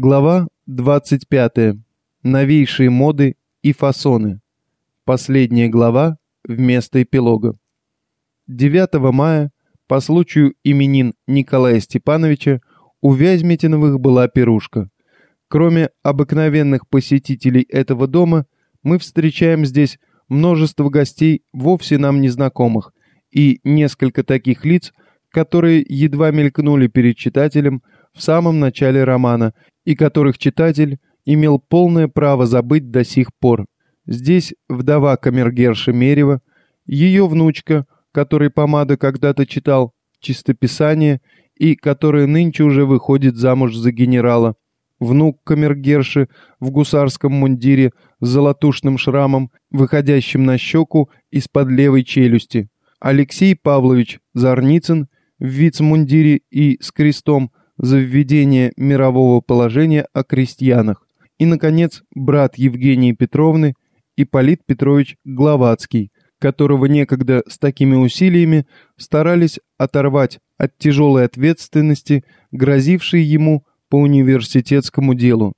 Глава 25. Новейшие моды и фасоны. Последняя глава вместо эпилога. 9 мая, по случаю именин Николая Степановича, у Вязьмитиновых была пирушка. Кроме обыкновенных посетителей этого дома, мы встречаем здесь множество гостей, вовсе нам незнакомых, и несколько таких лиц, которые едва мелькнули перед читателем в самом начале романа и которых читатель имел полное право забыть до сих пор. Здесь вдова камергерша Мерева, ее внучка, которой помада когда-то читал чистописание и которая нынче уже выходит замуж за генерала, внук камергерши в гусарском мундире с золотушным шрамом, выходящим на щеку из-под левой челюсти, Алексей Павлович Зарницын в вицмундире и с крестом, за введение мирового положения о крестьянах. И, наконец, брат Евгении Петровны, Ипполит Петрович Гловацкий, которого некогда с такими усилиями старались оторвать от тяжелой ответственности, грозившей ему по университетскому делу.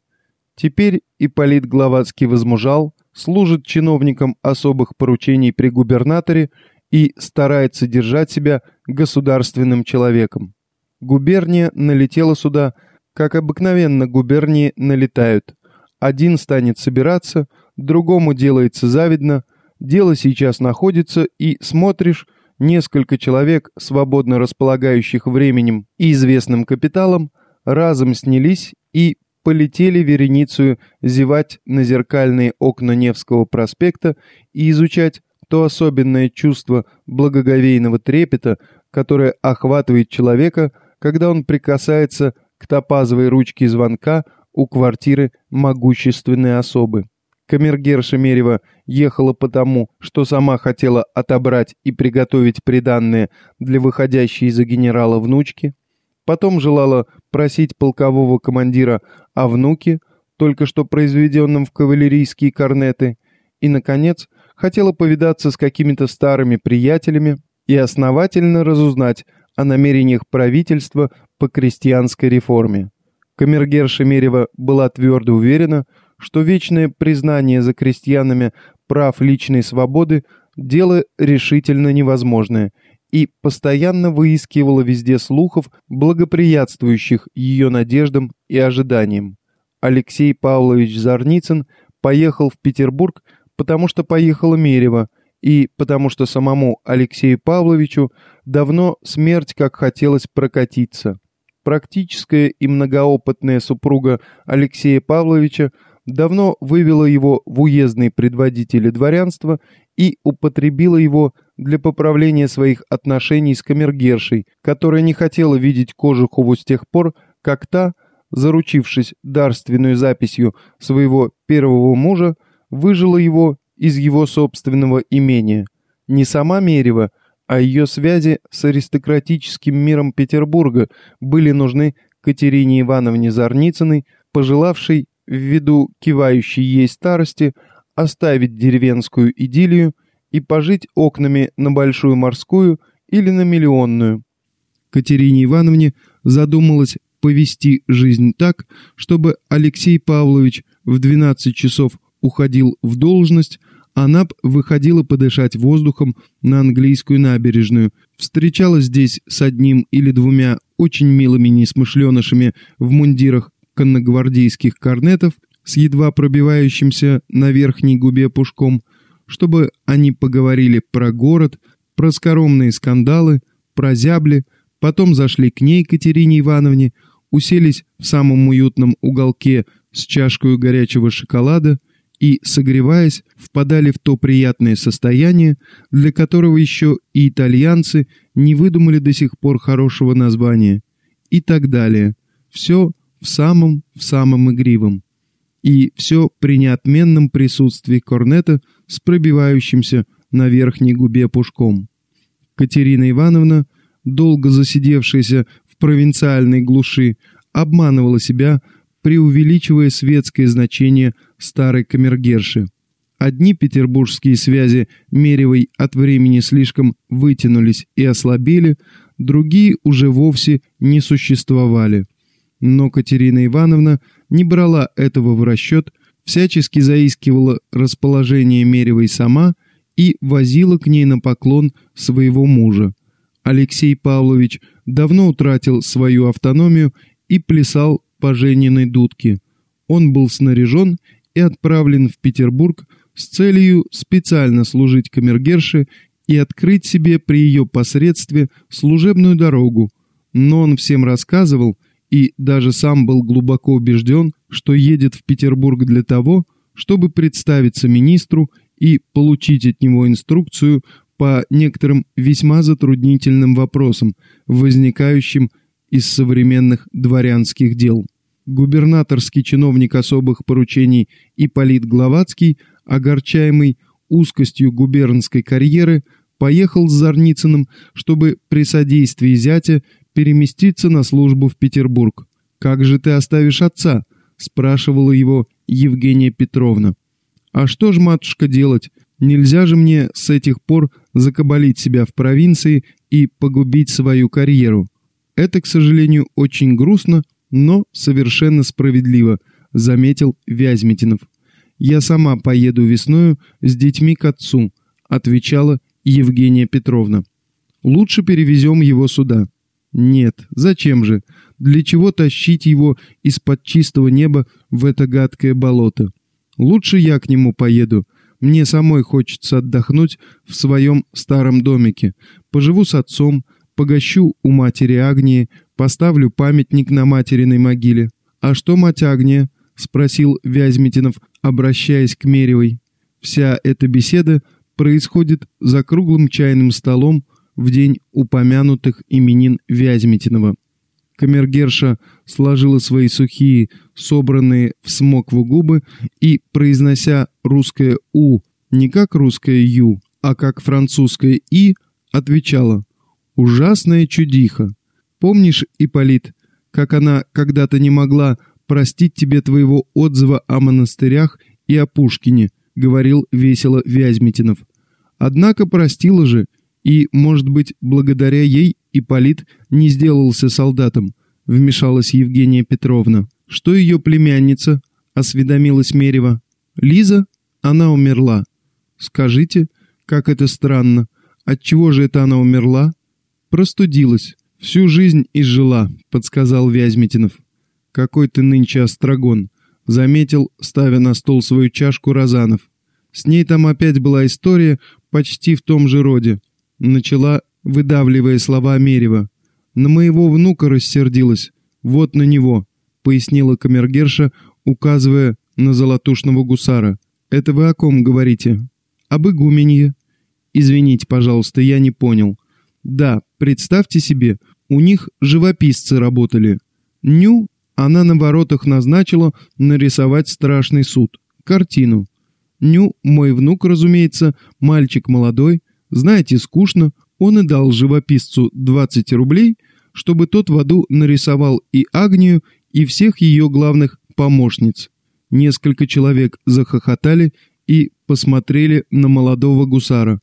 Теперь Ипполит Гловацкий возмужал, служит чиновником особых поручений при губернаторе и старается держать себя государственным человеком. Губерния налетела сюда, как обыкновенно губернии налетают. Один станет собираться, другому делается завидно, дело сейчас находится, и смотришь, несколько человек, свободно располагающих временем и известным капиталом, разом снялись и полетели вереницу зевать на зеркальные окна Невского проспекта и изучать то особенное чувство благоговейного трепета, которое охватывает человека, когда он прикасается к топазовой ручке звонка у квартиры могущественной особы. Камергерша Мерева ехала потому, что сама хотела отобрать и приготовить приданное для выходящей за генерала внучки, потом желала просить полкового командира о внуке, только что произведенном в кавалерийские корнеты, и, наконец, хотела повидаться с какими-то старыми приятелями и основательно разузнать, о намерениях правительства по крестьянской реформе. Камергерша Мерева была твердо уверена, что вечное признание за крестьянами прав личной свободы – дело решительно невозможное, и постоянно выискивала везде слухов, благоприятствующих ее надеждам и ожиданиям. Алексей Павлович Зарницын поехал в Петербург, потому что поехала Мерева – и потому что самому Алексею Павловичу давно смерть как хотелось прокатиться. Практическая и многоопытная супруга Алексея Павловича давно вывела его в уездные предводители дворянства и употребила его для поправления своих отношений с камергершей, которая не хотела видеть Кожухову с тех пор, как та, заручившись дарственной записью своего первого мужа, выжила его из его собственного имения. Не сама Мерева, а ее связи с аристократическим миром Петербурга были нужны Катерине Ивановне Зарницыной, пожелавшей, ввиду кивающей ей старости, оставить деревенскую идиллию и пожить окнами на Большую Морскую или на Миллионную. Катерине Ивановне задумалось повести жизнь так, чтобы Алексей Павлович в 12 часов уходил в должность, она выходила подышать воздухом на английскую набережную, встречалась здесь с одним или двумя очень милыми несмышленышами в мундирах конногвардейских корнетов с едва пробивающимся на верхней губе пушком, чтобы они поговорили про город, про скоромные скандалы, про зябли, потом зашли к ней, Катерине Ивановне, уселись в самом уютном уголке с чашкой горячего шоколада – и, согреваясь, впадали в то приятное состояние, для которого еще и итальянцы не выдумали до сих пор хорошего названия, и так далее. Все в самом, в самом игривом. И все при неотменном присутствии корнета с пробивающимся на верхней губе пушком. Катерина Ивановна, долго засидевшаяся в провинциальной глуши, обманывала себя, преувеличивая светское значение старой камергерши. Одни петербургские связи Меревой от времени слишком вытянулись и ослабели, другие уже вовсе не существовали. Но Катерина Ивановна не брала этого в расчет, всячески заискивала расположение Меревой сама и возила к ней на поклон своего мужа. Алексей Павлович давно утратил свою автономию и плясал по Жениной дудке. Он был снаряжен и отправлен в Петербург с целью специально служить камергерше и открыть себе при ее посредстве служебную дорогу, но он всем рассказывал и даже сам был глубоко убежден, что едет в Петербург для того, чтобы представиться министру и получить от него инструкцию по некоторым весьма затруднительным вопросам, возникающим из современных дворянских дел. Губернаторский чиновник особых поручений Ипполит Гловацкий, огорчаемый узкостью губернской карьеры, поехал с Зарницыным, чтобы при содействии зятя переместиться на службу в Петербург. «Как же ты оставишь отца?» – спрашивала его Евгения Петровна. «А что ж, матушка, делать? Нельзя же мне с этих пор закабалить себя в провинции и погубить свою карьеру. Это, к сожалению, очень грустно, но совершенно справедливо», – заметил Вязьмитинов. «Я сама поеду весною с детьми к отцу», – отвечала Евгения Петровна. «Лучше перевезем его сюда». «Нет, зачем же? Для чего тащить его из-под чистого неба в это гадкое болото? Лучше я к нему поеду. Мне самой хочется отдохнуть в своем старом домике. Поживу с отцом, погощу у матери Агнии, поставлю памятник на материной могиле. А что мать Агния?» — спросил Вязьмитинов, обращаясь к Меревой. Вся эта беседа происходит за круглым чайным столом в день упомянутых именин Вязьмитинова. Камергерша сложила свои сухие, собранные в смокву губы и, произнося русское «у» не как русское «ю», а как французское «и», отвечала «Ужасная чудиха! Помнишь, Ипполит, как она когда-то не могла простить тебе твоего отзыва о монастырях и о Пушкине?» — говорил весело Вязьмитинов. Однако простила же, и, может быть, благодаря ей Ипполит не сделался солдатом, вмешалась Евгения Петровна. Что ее племянница? Осведомилась Мерева. Лиза? Она умерла. Скажите, как это странно. Отчего же это она умерла? Простудилась. Всю жизнь изжила, подсказал Вязьмитинов. Какой ты нынче острогон, заметил, ставя на стол свою чашку Розанов. С ней там опять была история почти в том же роде. Начала, выдавливая слова Мерева. «На моего внука рассердилась. Вот на него», — пояснила камергерша, указывая на золотушного гусара. «Это вы о ком говорите?» «Об игуменье». «Извините, пожалуйста, я не понял». «Да, представьте себе, у них живописцы работали. Ню она на воротах назначила нарисовать страшный суд. Картину. Ню, мой внук, разумеется, мальчик молодой, знаете, скучно, он и дал живописцу 20 рублей, чтобы тот в аду нарисовал и Агнию, и всех ее главных помощниц. Несколько человек захохотали и посмотрели на молодого гусара.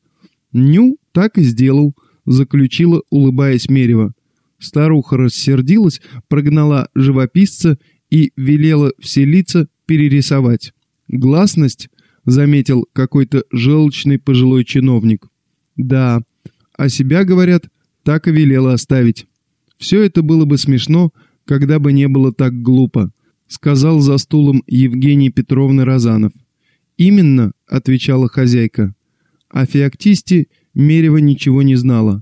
«Ню так и сделал», — заключила, улыбаясь Мерева. Старуха рассердилась, прогнала живописца и велела все лица перерисовать. Гласность заметил какой-то желчный пожилой чиновник. Да, а себя, говорят, так и велела оставить. Все это было бы смешно, когда бы не было так глупо, сказал за стулом Евгений Петровна Розанов. Именно, отвечала хозяйка. О Феоктисте Мерева ничего не знала.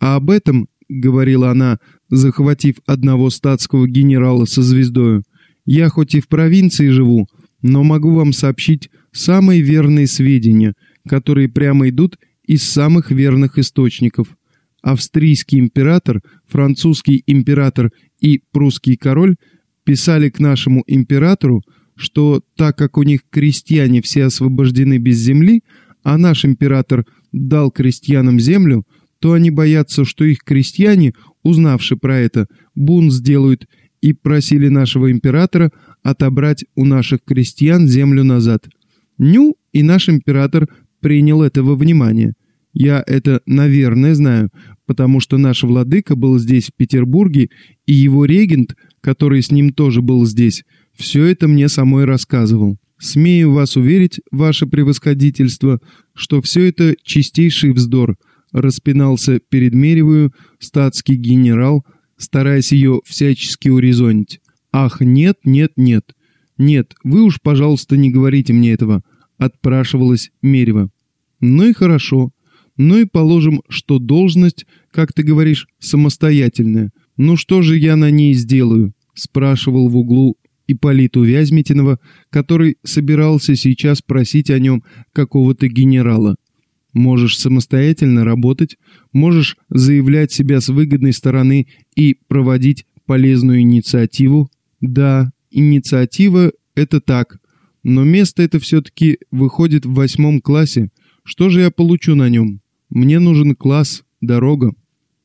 А об этом, говорила она, захватив одного статского генерала со звездою, я хоть и в провинции живу, но могу вам сообщить самые верные сведения, которые прямо идут из самых верных источников. Австрийский император, французский император и прусский король писали к нашему императору, что так как у них крестьяне все освобождены без земли, а наш император дал крестьянам землю, то они боятся, что их крестьяне, узнавши про это, бунт сделают и просили нашего императора отобрать у наших крестьян землю назад. Ню и наш император принял этого внимания. Я это, наверное, знаю, потому что наш владыка был здесь, в Петербурге, и его регент, который с ним тоже был здесь, все это мне самой рассказывал. Смею вас уверить, ваше превосходительство, что все это чистейший вздор, распинался перед Меревую статский генерал, стараясь ее всячески урезонить. Ах, нет, нет, нет. Нет, вы уж, пожалуйста, не говорите мне этого, отпрашивалась Мерева. Ну и хорошо. Ну и положим, что должность, как ты говоришь, самостоятельная. Ну что же я на ней сделаю? Спрашивал в углу Ипполиту Вязьмитинова, который собирался сейчас просить о нем какого-то генерала. Можешь самостоятельно работать, можешь заявлять себя с выгодной стороны и проводить полезную инициативу. Да, инициатива – это так, но место это все-таки выходит в восьмом классе. Что же я получу на нем? Мне нужен класс, дорога.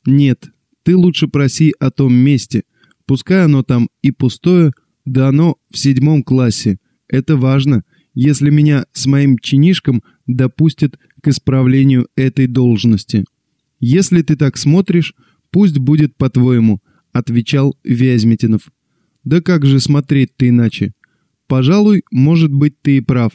Нет, ты лучше проси о том месте. Пускай оно там и пустое, да оно в седьмом классе. Это важно, если меня с моим чинишком допустят к исправлению этой должности. Если ты так смотришь, пусть будет по-твоему, отвечал Вязьмитинов. Да как же смотреть-то иначе? Пожалуй, может быть, ты и прав.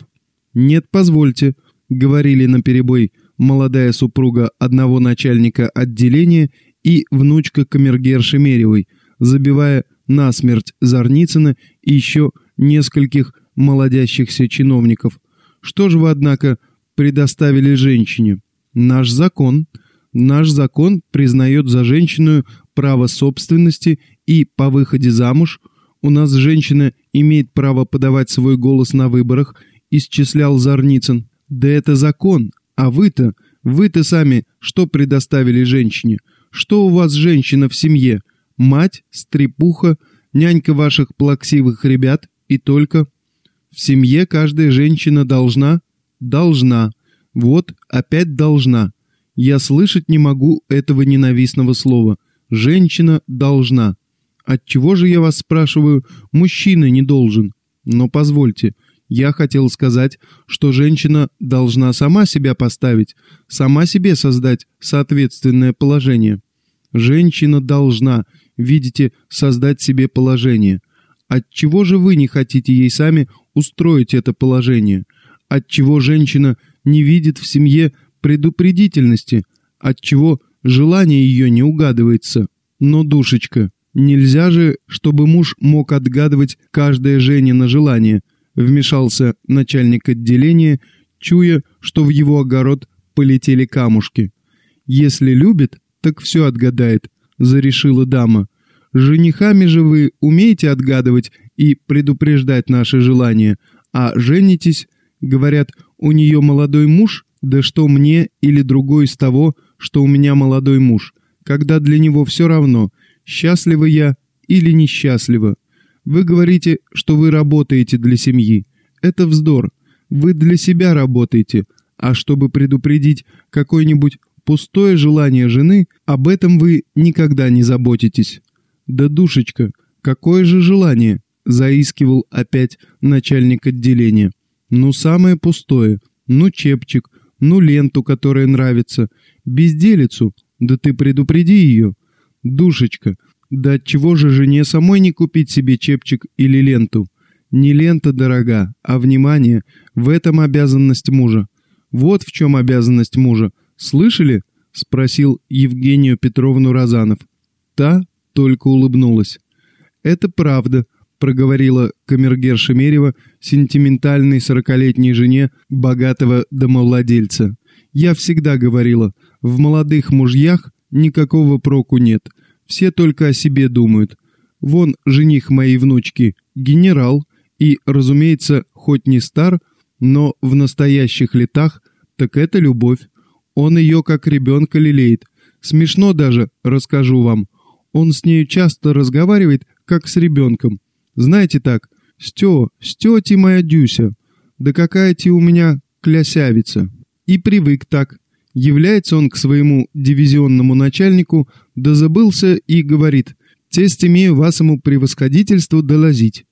Нет, позвольте, говорили наперебой молодая супруга одного начальника отделения и внучка камергерши Меревой, забивая насмерть Зарницына и еще нескольких молодящихся чиновников. Что же вы, однако, предоставили женщине? Наш закон. Наш закон признает за женщину право собственности и по выходе замуж у нас женщина имеет право подавать свой голос на выборах, исчислял Зарницын. Да это закон, а вы-то, вы-то сами что предоставили женщине? Что у вас женщина в семье? Мать, стрепуха, нянька ваших плаксивых ребят и только... В семье каждая женщина должна... Должна. Вот, опять должна. Я слышать не могу этого ненавистного слова. Женщина должна. Отчего же я вас спрашиваю, мужчина не должен? Но позвольте, я хотел сказать, что женщина должна сама себя поставить, сама себе создать соответственное положение. Женщина должна, видите, создать себе положение. Отчего же вы не хотите ей сами устроить это положение? Отчего женщина не видит в семье предупредительности? Отчего желание ее не угадывается? Но, душечка, нельзя же, чтобы муж мог отгадывать каждое Женино желание, вмешался начальник отделения, чуя, что в его огород полетели камушки. Если любит, так все отгадает, зарешила дама. Женихами же вы умеете отгадывать и предупреждать наши желания, а женитесь, говорят, у нее молодой муж, да что мне или другой из того, что у меня молодой муж, когда для него все равно, счастлива я или несчастлива. Вы говорите, что вы работаете для семьи. Это вздор. Вы для себя работаете, а чтобы предупредить какое-нибудь пустое желание жены, об этом вы никогда не заботитесь. Да, душечка, какое же желание? Заискивал опять начальник отделения. Ну, самое пустое. Ну, чепчик. Ну, ленту, которая нравится. Безделицу. Да ты предупреди ее. Душечка, да чего же жене самой не купить себе чепчик или ленту? Не лента дорога, а внимание. В этом обязанность мужа. Вот в чем обязанность мужа. Слышали? Спросил Евгению Петровну Розанов. Та только улыбнулась. Это правда, проговорила камергерша Мерева сентиментальной сорокалетней жене богатого домовладельца. Я всегда говорила, в молодых мужьях никакого проку нет. Все только о себе думают. Вон жених моей внучки, генерал, и, разумеется, хоть не стар, но в настоящих летах, так это любовь. Он ее как ребенка лелеет. Смешно даже, расскажу вам. Он с нею часто разговаривает, как с ребенком. Знаете так, «Стё, стё ти моя Дюся, да какая ти у меня клясявица». И привык так. Является он к своему дивизионному начальнику, да забылся и говорит, «Тесть имею вашему превосходительству долазить».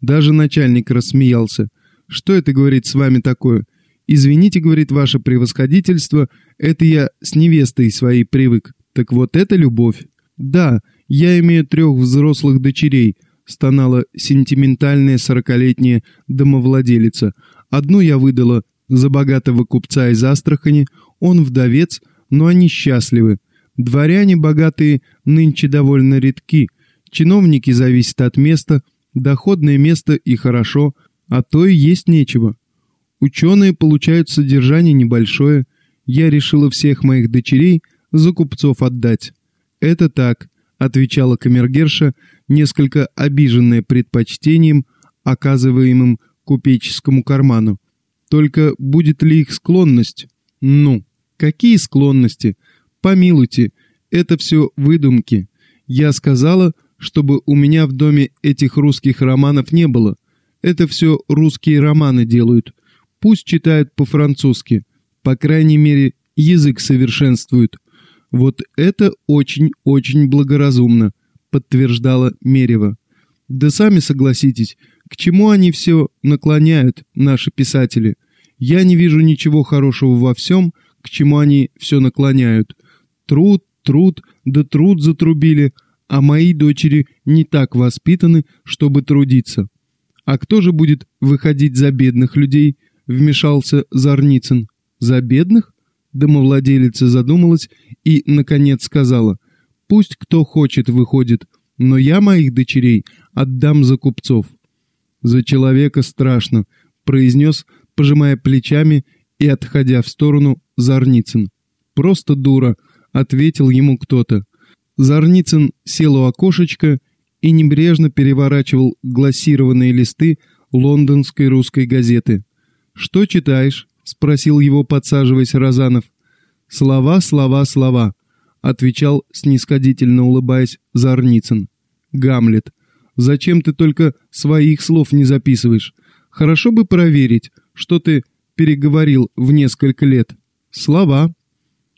Даже начальник рассмеялся. «Что это, — говорит, — с вами такое? Извините, — говорит, — ваше превосходительство, это я с невестой своей привык. Так вот это любовь. Да, я имею трех взрослых дочерей, стонала сентиментальная сорокалетняя домовладелица. «Одну я выдала за богатого купца из Астрахани, он вдовец, но они счастливы. Дворяне богатые нынче довольно редки, чиновники зависят от места, доходное место и хорошо, а то и есть нечего. Ученые получают содержание небольшое, я решила всех моих дочерей за купцов отдать. Это так, отвечала камергерша, несколько обиженная предпочтением, оказываемым купеческому карману. Только будет ли их склонность? Ну, какие склонности? Помилуйте, это все выдумки. Я сказала, чтобы у меня в доме этих русских романов не было. Это все русские романы делают. Пусть читают по-французски. По крайней мере, язык совершенствуют. Вот это очень-очень благоразумно, подтверждала Мерева. Да сами согласитесь, к чему они все наклоняют, наши писатели? Я не вижу ничего хорошего во всем, к чему они все наклоняют. Труд, труд, да труд затрубили, а мои дочери не так воспитаны, чтобы трудиться. А кто же будет выходить за бедных людей? Вмешался Зарницын. За бедных? Домовладелица задумалась и, наконец, сказала. Пусть кто хочет выходит, но я моих дочерей отдам за купцов. За человека страшно, произнес, пожимая плечами и отходя в сторону Зарницын. Просто дура, ответил ему кто-то. Зарницын сел у окошечка и небрежно переворачивал глассированные листы лондонской русской газеты. «Что читаешь?» — спросил его, подсаживаясь Розанов. «Слова, слова, слова», — отвечал, снисходительно улыбаясь, Зарницын. «Гамлет, зачем ты только своих слов не записываешь? Хорошо бы проверить, что ты переговорил в несколько лет. Слова.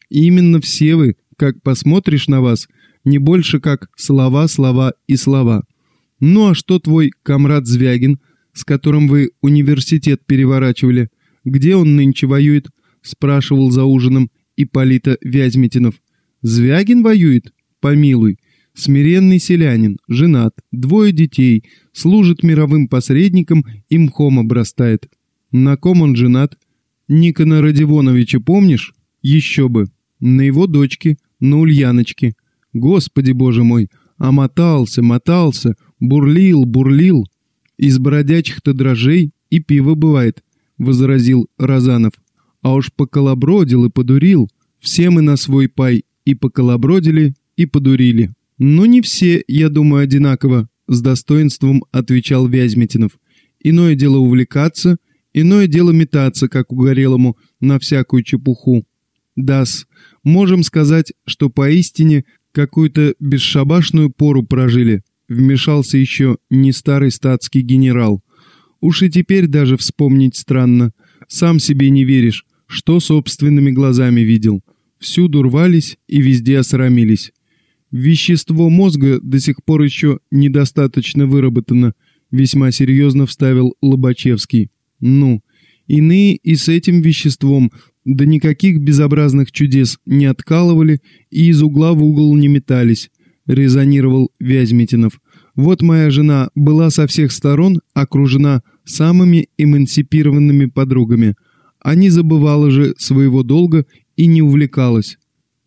Именно все вы, как посмотришь на вас, не больше как слова, слова и слова. Ну а что твой комрад Звягин, с которым вы университет переворачивали, где он нынче воюет? Спрашивал за ужином Ипполита Вязьмитинов. Звягин воюет? Помилуй. Смиренный селянин, женат, двое детей, служит мировым посредником и мхом обрастает. На ком он женат? Никона Родионовича помнишь? Еще бы. На его дочке, на Ульяночке. Господи боже мой, а мотался, мотался, бурлил, бурлил. Из бродячих-то дрожей и пиво бывает, возразил Розанов. А уж поколобродил и подурил. Все мы на свой пай и поколобродили, и подурили. Но не все, я думаю, одинаково, с достоинством отвечал Вязьмитинов. Иное дело увлекаться, иное дело метаться, как угорелому, на всякую чепуху. Дас, можем сказать, что поистине какую-то бесшабашную пору прожили. Вмешался еще не старый статский генерал. Уж и теперь даже вспомнить странно. Сам себе не веришь, что собственными глазами видел. Всюду рвались и везде осрамились. Вещество мозга до сих пор еще недостаточно выработано, весьма серьезно вставил Лобачевский. Ну, иные и с этим веществом да никаких безобразных чудес не откалывали и из угла в угол не метались, резонировал Вязьмитинов. Вот моя жена была со всех сторон окружена самыми эмансипированными подругами, а забывала же своего долга и не увлекалась.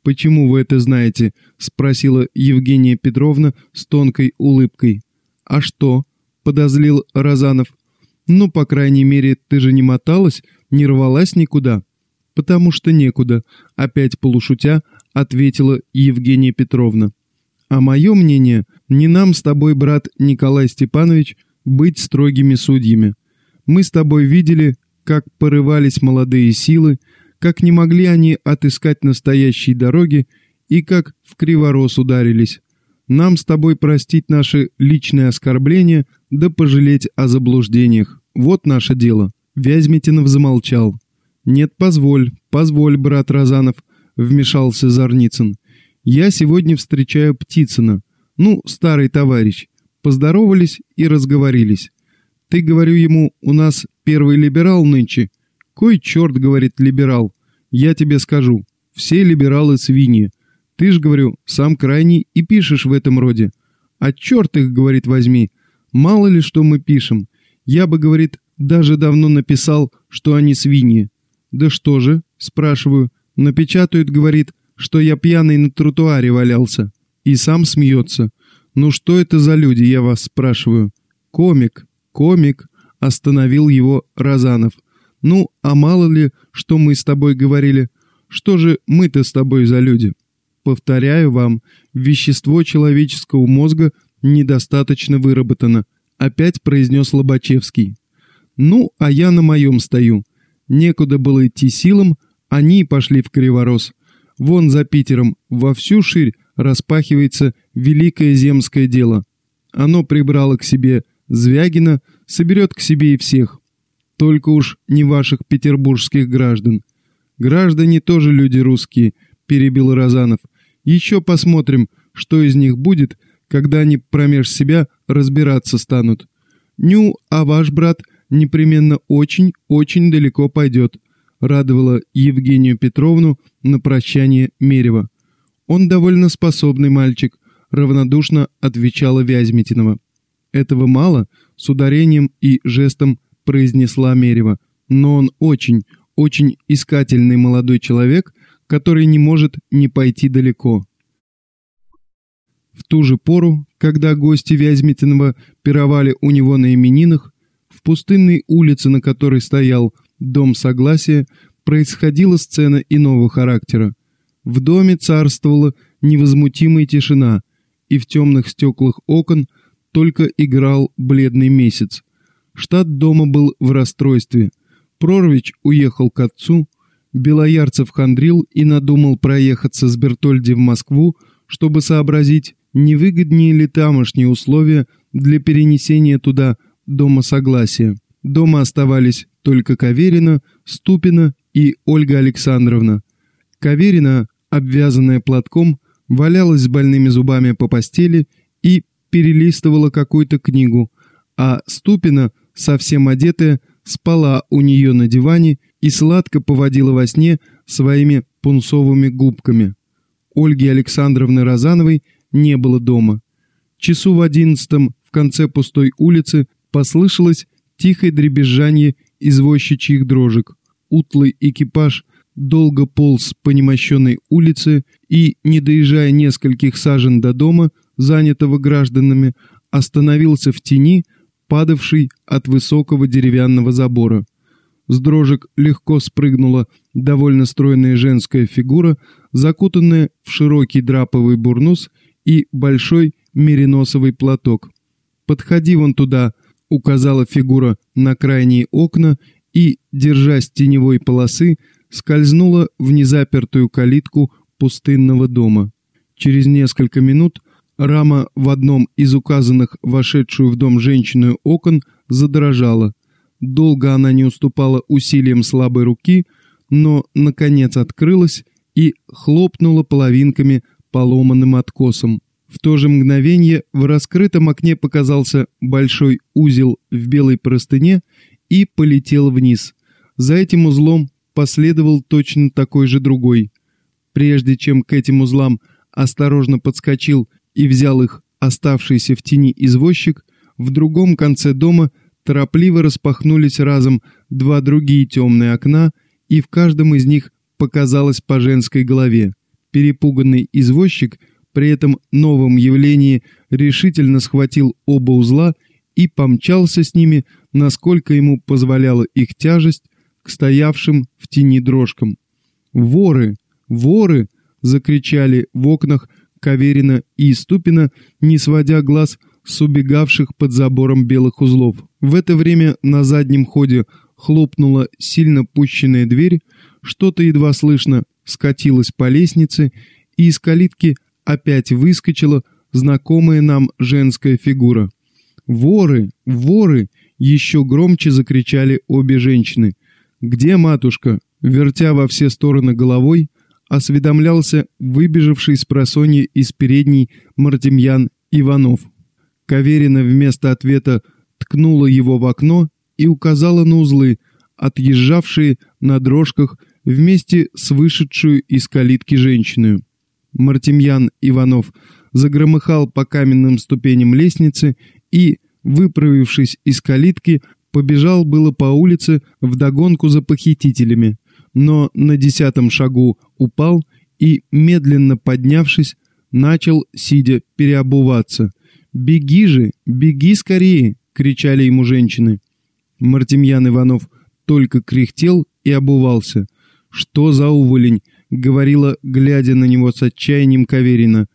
«Почему вы это знаете?» — спросила Евгения Петровна с тонкой улыбкой. «А что?» — подозлил Розанов. «Ну, по крайней мере, ты же не моталась, не рвалась никуда». «Потому что некуда», — опять полушутя ответила Евгения Петровна. «А мое мнение, не нам с тобой, брат Николай Степанович, быть строгими судьями. Мы с тобой видели, как порывались молодые силы, как не могли они отыскать настоящей дороги и как в криворос ударились. Нам с тобой простить наши личные оскорбления, да пожалеть о заблуждениях. Вот наше дело». Вязьмитинов замолчал. «Нет, позволь, позволь, брат Розанов», — вмешался Зарницын. «Я сегодня встречаю Птицына. Ну, старый товарищ. Поздоровались и разговорились. Ты, говорю ему, у нас первый либерал нынче. Кой черт, говорит, либерал. Я тебе скажу, все либералы свиньи. Ты ж, говорю, сам крайний и пишешь в этом роде. А черт их, говорит, возьми. Мало ли что мы пишем. Я бы, говорит, даже давно написал, что они свиньи. Да что же, спрашиваю. Напечатают, говорит, что я пьяный на тротуаре валялся. И сам смеется. Ну что это за люди, я вас спрашиваю. Комик, комик, остановил его Розанов. Ну, а мало ли, что мы с тобой говорили. Что же мы-то с тобой за люди? Повторяю вам, вещество человеческого мозга недостаточно выработано, опять произнес Лобачевский. Ну, а я на моем стою. Некуда было идти силам, они пошли в Криворос. Вон за Питером во всю ширь распахивается великое земское дело. Оно прибрало к себе Звягина, соберет к себе и всех. Только уж не ваших петербургских граждан. Граждане тоже люди русские, перебил Розанов. Еще посмотрим, что из них будет, когда они промеж себя разбираться станут. Ню, а ваш брат непременно очень-очень далеко пойдет, радовала Евгению Петровну на прощание Мерева. Он довольно способный мальчик, равнодушно отвечала Вязьмитинова. Этого мало, с ударением и жестом произнесла Мерева, но он очень, очень искательный молодой человек, который не может не пойти далеко. В ту же пору, когда гости Вязьмитинова пировали у него на именинах, в пустынной улице, на которой стоял Дом Согласия, происходила сцена иного характера. В доме царствовала невозмутимая тишина, и в темных стеклах окон только играл бледный месяц. Штат дома был в расстройстве. Прорвич уехал к отцу, Белоярцев хандрил и надумал проехаться с Бертольди в Москву, чтобы сообразить, не выгоднее ли тамошние условия для перенесения туда Дома Согласия. Дома оставались только Каверина, Ступина и Ольга Александровна. Каверина, обвязанная платком, валялась с больными зубами по постели и перелистывала какую-то книгу, а Ступина, совсем одетая, спала у нее на диване и сладко поводила во сне своими пунцовыми губками. Ольги Александровны Розановой не было дома. Часу в одиннадцатом в конце пустой улицы послышалось тихое дребезжание извозчичьих дрожек. Утлый экипаж долго полз по немощенной улице и, не доезжая нескольких сажен до дома, занятого гражданами, остановился в тени, падавшей от высокого деревянного забора. С дрожек легко спрыгнула довольно стройная женская фигура, закутанная в широкий драповый бурнус и большой мериносовый платок. «Подходи вон туда», — указала фигура на крайние окна и, держась теневой полосы, скользнула в незапертую калитку пустынного дома. Через несколько минут рама в одном из указанных вошедшую в дом женщину окон задрожала. Долго она не уступала усилиям слабой руки, но, наконец, открылась и хлопнула половинками поломанным откосом. В то же мгновение в раскрытом окне показался большой узел в белой простыне и полетел вниз. За этим узлом последовал точно такой же другой. Прежде чем к этим узлам осторожно подскочил и взял их оставшийся в тени извозчик, в другом конце дома торопливо распахнулись разом два другие темные окна, и в каждом из них показалось по женской голове. Перепуганный извозчик – при этом новом явлении решительно схватил оба узла и помчался с ними, насколько ему позволяла их тяжесть, к стоявшим в тени дрожкам. «Воры! Воры!» — закричали в окнах Каверина и Ступина, не сводя глаз с убегавших под забором белых узлов. В это время на заднем ходе хлопнула сильно пущенная дверь, что-то едва слышно скатилось по лестнице, и из калитки опять выскочила знакомая нам женская фигура. «Воры! Воры!» — еще громче закричали обе женщины. «Где матушка?» — вертя во все стороны головой, осведомлялся выбежавший с просонья из передней Мартемьян Иванов. Каверина вместо ответа ткнула его в окно и указала на узлы, отъезжавшие на дрожках вместе с вышедшую из калитки женщиной. Мартемьян Иванов загромыхал по каменным ступеням лестницы и, выправившись из калитки, побежал было по улице вдогонку за похитителями, но на десятом шагу упал и, медленно поднявшись, начал, сидя, переобуваться. «Беги же, беги скорее!» — кричали ему женщины. Мартемьян Иванов только кряхтел и обувался. «Что за уволень?» — говорила, глядя на него с отчаянием Каверина.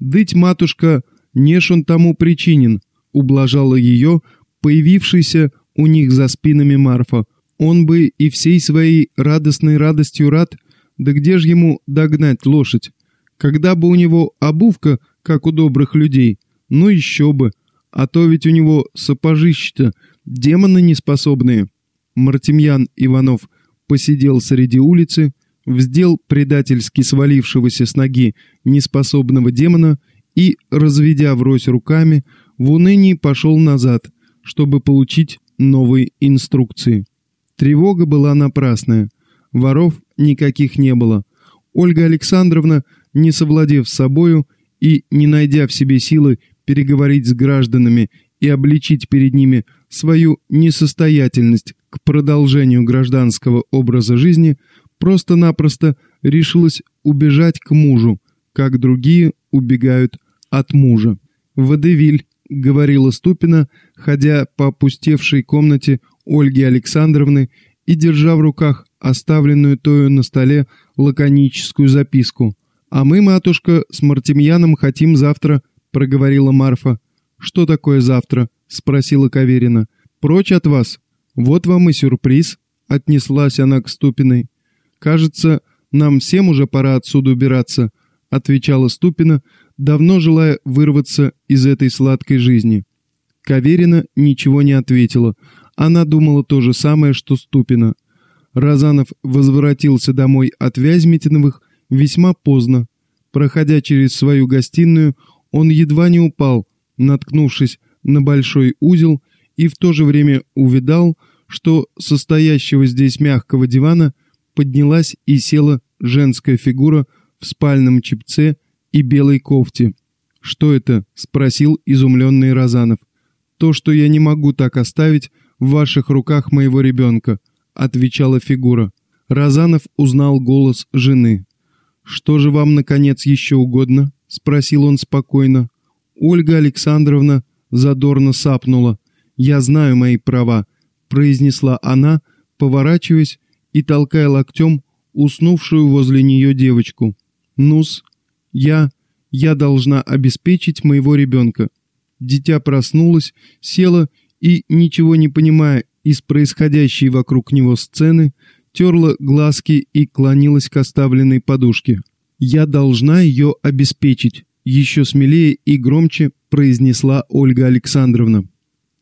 «Дыть, матушка, неш он тому причинен», — ублажала ее, появившийся у них за спинами Марфа. «Он бы и всей своей радостной радостью рад, да где ж ему догнать лошадь? Когда бы у него обувка, как у добрых людей, ну еще бы, а то ведь у него сапожище-то, демоны неспособные». Мартемьян Иванов посидел среди улицы, вздел предательски свалившегося с ноги неспособного демона и, разведя врозь руками, в унынии пошел назад, чтобы получить новые инструкции. Тревога была напрасная. Воров никаких не было. Ольга Александровна, не совладев собою и не найдя в себе силы переговорить с гражданами и обличить перед ними свою несостоятельность к продолжению гражданского образа жизни, просто-напросто решилась убежать к мужу, как другие убегают от мужа. «Водевиль», — говорила Ступина, ходя по опустевшей комнате Ольги Александровны и держа в руках оставленную тою на столе лаконическую записку. «А мы, матушка, с Мартемьяном хотим завтра», — проговорила Марфа. «Что такое завтра?» — спросила Каверина. «Прочь от вас. Вот вам и сюрприз», — отнеслась она к Ступиной. «Кажется, нам всем уже пора отсюда убираться», — отвечала Ступина, давно желая вырваться из этой сладкой жизни. Каверина ничего не ответила. Она думала то же самое, что Ступина. Разанов возвратился домой от Вязьмитиновых весьма поздно. Проходя через свою гостиную, он едва не упал, наткнувшись на большой узел, и в то же время увидал, что состоящего здесь мягкого дивана поднялась и села женская фигура в спальном чепце и белой кофте. «Что это?» — спросил изумленный Розанов. «То, что я не могу так оставить в ваших руках моего ребенка», — отвечала фигура. Розанов узнал голос жены. «Что же вам, наконец, еще угодно?» — спросил он спокойно. Ольга Александровна задорно сапнула. «Я знаю мои права», — произнесла она, поворачиваясь и толкая локтем уснувшую возле нее девочку. «Ну-с, я... я должна обеспечить моего ребенка». Дитя проснулось, села и, ничего не понимая из происходящей вокруг него сцены, терла глазки и клонилась к оставленной подушке. «Я должна ее обеспечить», — еще смелее и громче произнесла Ольга Александровна.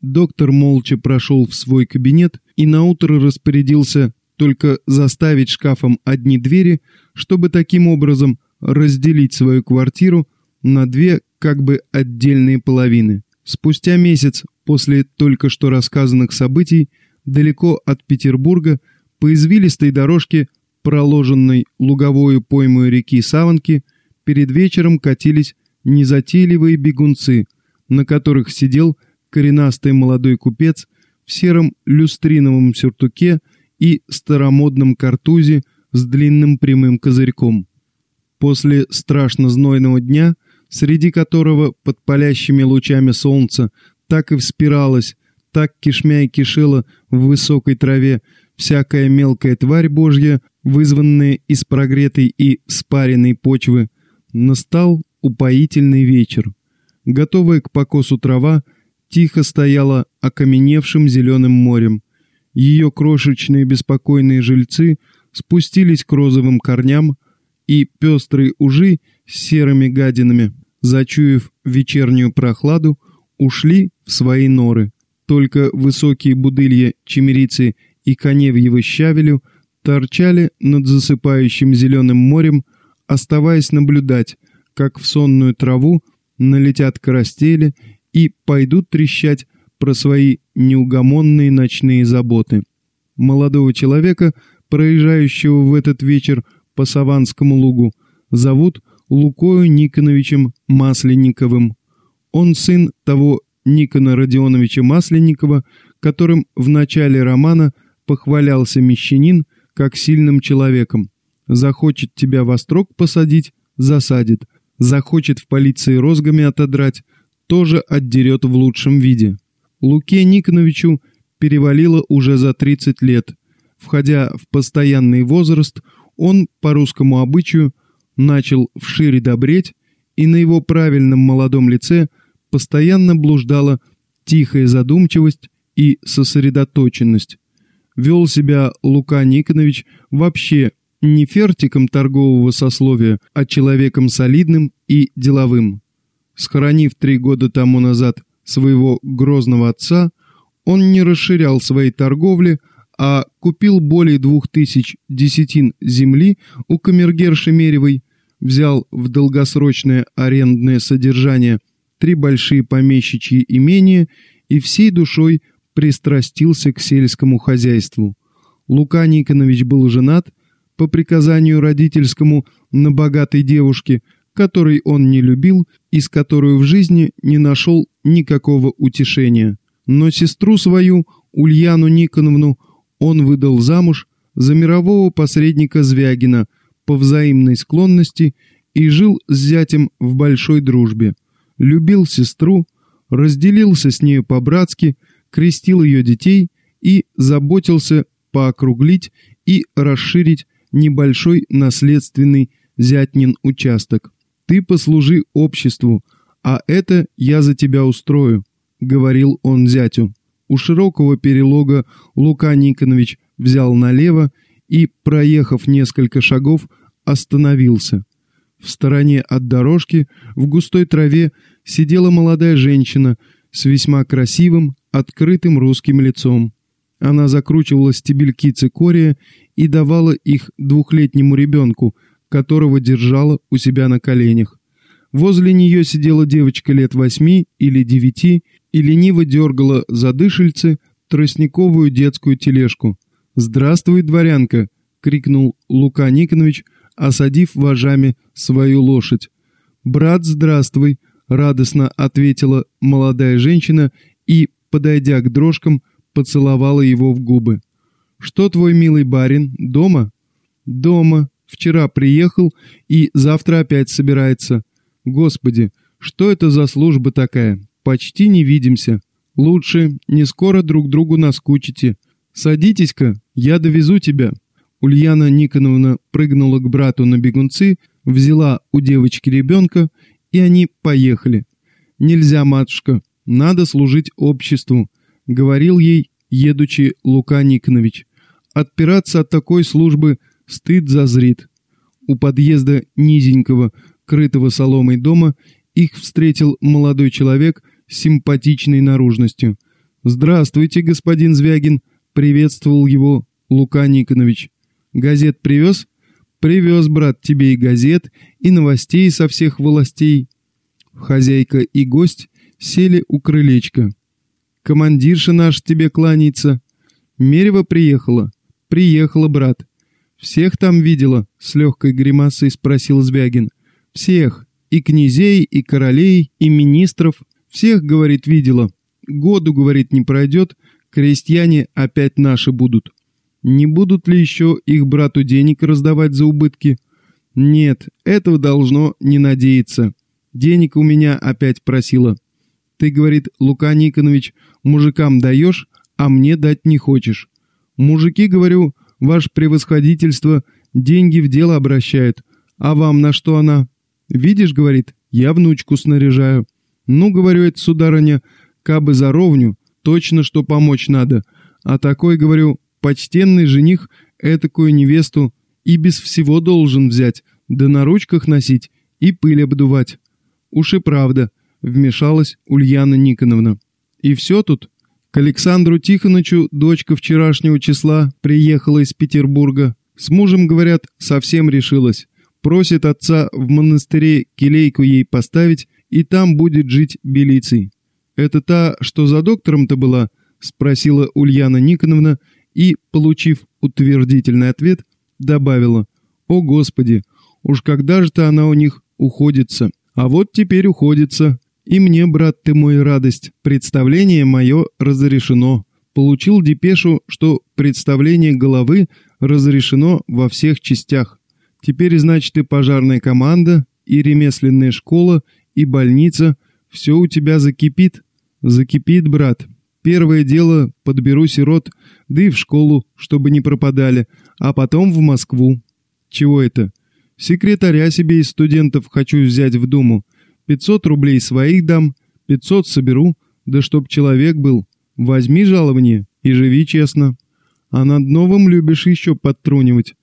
Доктор молча прошел в свой кабинет и наутро распорядился только заставить шкафом одни двери, чтобы таким образом разделить свою квартиру на две как бы отдельные половины. Спустя месяц после только что рассказанных событий далеко от Петербурга по извилистой дорожке, проложенной луговой поймой реки Саванки, перед вечером катились незатейливые бегунцы, на которых сидел коренастый молодой купец в сером люстриновом сюртуке и старомодном картузе с длинным прямым козырьком. После страшно знойного дня, среди которого под палящими лучами солнца так и вспиралась, так кишмя и кишела в высокой траве всякая мелкая тварь божья, вызванная из прогретой и спаренной почвы, настал упоительный вечер. Готовая к покосу трава тихо стояла окаменевшим зеленым морем. Ее крошечные беспокойные жильцы спустились к розовым корням, и пестрые ужи с серыми гадинами, зачуяв вечернюю прохладу, ушли в свои норы. Только высокие будылья чемерицы и коневьего щавелю торчали над засыпающим зеленым морем, оставаясь наблюдать, как в сонную траву налетят карастели и пойдут трещать про свои неугомонные ночные заботы. Молодого человека, проезжающего в этот вечер по Саванскому лугу, зовут Лукою Никоновичем Масленниковым. Он сын того Никона Родионовича Масленникова, которым в начале романа похвалялся мещанин как сильным человеком. Захочет тебя во строк посадить – засадит. Захочет в полиции розгами отодрать – тоже отдерет в лучшем виде. Луке Никоновичу перевалило уже за 30 лет. Входя в постоянный возраст, он, по русскому обычаю, начал вшире добреть, и на его правильном молодом лице постоянно блуждала тихая задумчивость и сосредоточенность. Вел себя Лука Никонович вообще не фертиком торгового сословия, а человеком солидным и деловым. Схоронив три года тому назад своего грозного отца, он не расширял своей торговли, а купил более двух тысяч десятин земли у камергерши Меревой, взял в долгосрочное арендное содержание три большие помещичьи имения и всей душой пристрастился к сельскому хозяйству. Лука Никонович был женат по приказанию родительскому на богатой девушке, которой он не любил и с которой в жизни не нашел никакого утешения. Но сестру свою, Ульяну Никоновну, он выдал замуж за мирового посредника Звягина по взаимной склонности и жил с зятем в большой дружбе. Любил сестру, разделился с нею по-братски, крестил ее детей и заботился поокруглить и расширить небольшой наследственный зятнин участок. Ты послужи обществу, а это я за тебя устрою», — говорил он зятю. У широкого перелога Лука Никонович взял налево и, проехав несколько шагов, остановился. В стороне от дорожки, в густой траве, сидела молодая женщина с весьма красивым, открытым русским лицом. Она закручивала стебельки цикория и давала их двухлетнему ребенку, которого держала у себя на коленях. Возле нее сидела девочка лет восьми или девяти и лениво дергала за дышельцы тростниковую детскую тележку. «Здравствуй, дворянка!» — крикнул Лука Никонович, осадив вожами свою лошадь. «Брат, здравствуй!» — радостно ответила молодая женщина и, подойдя к дрожкам, поцеловала его в губы. «Что твой милый барин, дома?» «Дома. Вчера приехал и завтра опять собирается. Господи, что это за служба такая? Почти не видимся. Лучше не скоро друг другу наскучите. Садитесь-ка, я довезу тебя». Ульяна Никоновна прыгнула к брату на бегунцы, взяла у девочки ребенка, и они поехали. «Нельзя, матушка, надо служить обществу говорил ей, едучи Лука Никонович. Отпираться от такой службы стыд зазрит. У подъезда низенького, крытого соломой дома, их встретил молодой человек симпатичной наружностью. «Здравствуйте, господин Звягин!» — приветствовал его Лука Никонович. «Газет привез?» «Привез, брат, тебе и газет, и новостей со всех властей». Хозяйка и гость сели у крылечка. Командирша наш тебе кланяется. Мерева приехала. Приехала, брат. Всех там видела? С легкой гримасой спросил Звягин. Всех. И князей, и королей, и министров. Всех, говорит, видела. Году, говорит, не пройдет, крестьяне опять наши будут. Не будут ли еще их брату денег раздавать за убытки? Нет, этого должно не надеяться. Денег у меня опять просила. Ты, говорит Лука Никонович, мужикам даешь, а мне дать не хочешь. Мужики, говорю, ваше превосходительство, деньги в дело обращают. А вам на что она? Видишь, говорит, я внучку снаряжаю. Ну, говорю, это, сударыня, кабы за ровню, точно что помочь надо. А такой, говорю, почтенный жених этакую невесту и без всего должен взять, да на ручках носить и пыль обдувать. Уж и правда, вмешалась Ульяна Никоновна. «И все тут?» К Александру Тихоновичу дочка вчерашнего числа приехала из Петербурга. С мужем, говорят, совсем решилась. Просит отца в монастыре келейку ей поставить, и там будет жить белицей. «Это та, что за доктором-то была?» — спросила Ульяна Никоновна и, получив утвердительный ответ, добавила. «О, Господи! Уж когда же-то она у них уходится? А вот теперь уходится. И мне, брат ты мой, радость. Представление мое разрешено. Получил депешу, что представление головы разрешено во всех частях. Теперь, значит, и пожарная команда, и ремесленная школа, и больница. Все у тебя закипит. Закипит, брат. Первое дело подберу сирот, да и в школу, чтобы не пропадали, а потом в Москву. Чего это? Секретаря себе из студентов хочу взять в Думу. 500 рублей своих дам, 500 соберу, да чтоб человек был. Возьми жалование и живи честно. А над новым любишь еще подтрунивать.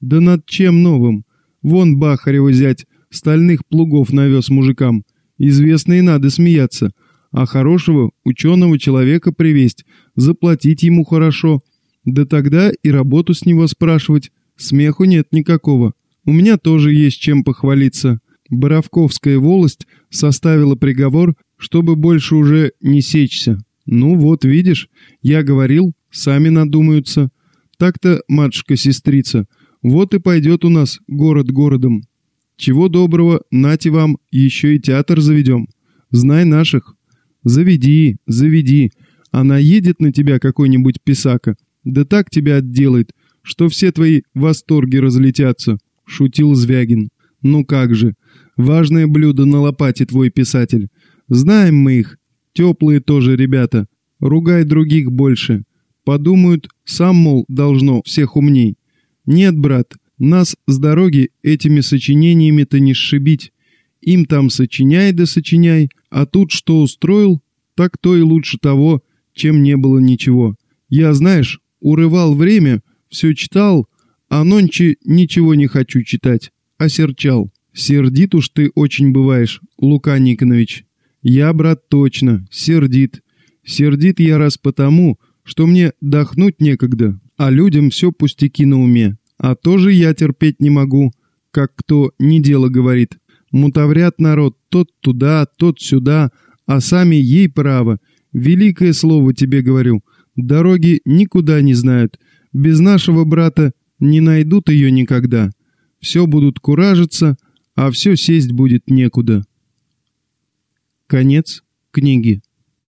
Да над чем новым? Вон Бахарева зять, стальных плугов навез мужикам. Известно и надо смеяться. А хорошего, ученого человека привесть, заплатить ему хорошо. Да тогда и работу с него спрашивать. Смеху нет никакого. У меня тоже есть чем похвалиться. Боровковская волость составила приговор, чтобы больше уже не сечься. Ну вот, видишь, я говорил, сами надумаются. Так-то, матушка-сестрица, вот и пойдет у нас город городом. Чего доброго, нате вам, еще и театр заведем. Знай наших. Заведи, заведи. Она едет на тебя какой-нибудь писака, да так тебя отделает, что все твои восторги разлетятся. — шутил Звягин. «Ну как же. Важное блюдо на лопате твой писатель. Знаем мы их. Теплые тоже ребята. Ругай других больше. Подумают, сам, мол, должно всех умней. Нет, брат, нас с дороги этими сочинениями-то не сшибить. Им там сочиняй да сочиняй, а тут что устроил, так то и лучше того, чем не было ничего. Я, знаешь, урывал время, все читал, а нонче ничего не хочу читать. Осерчал. Сердит уж ты очень бываешь, Лука Никонович. Я, брат, точно, сердит. Сердит я раз потому, что мне дохнуть некогда, а людям все пустяки на уме. А тоже я терпеть не могу, как кто не дело говорит. Мутоврят народ тот туда, тот сюда, а сами ей право. Великое слово тебе говорю. Дороги никуда не знают. Без нашего брата не найдут ее никогда. Все будут куражиться, а все сесть будет некуда. Конец книги.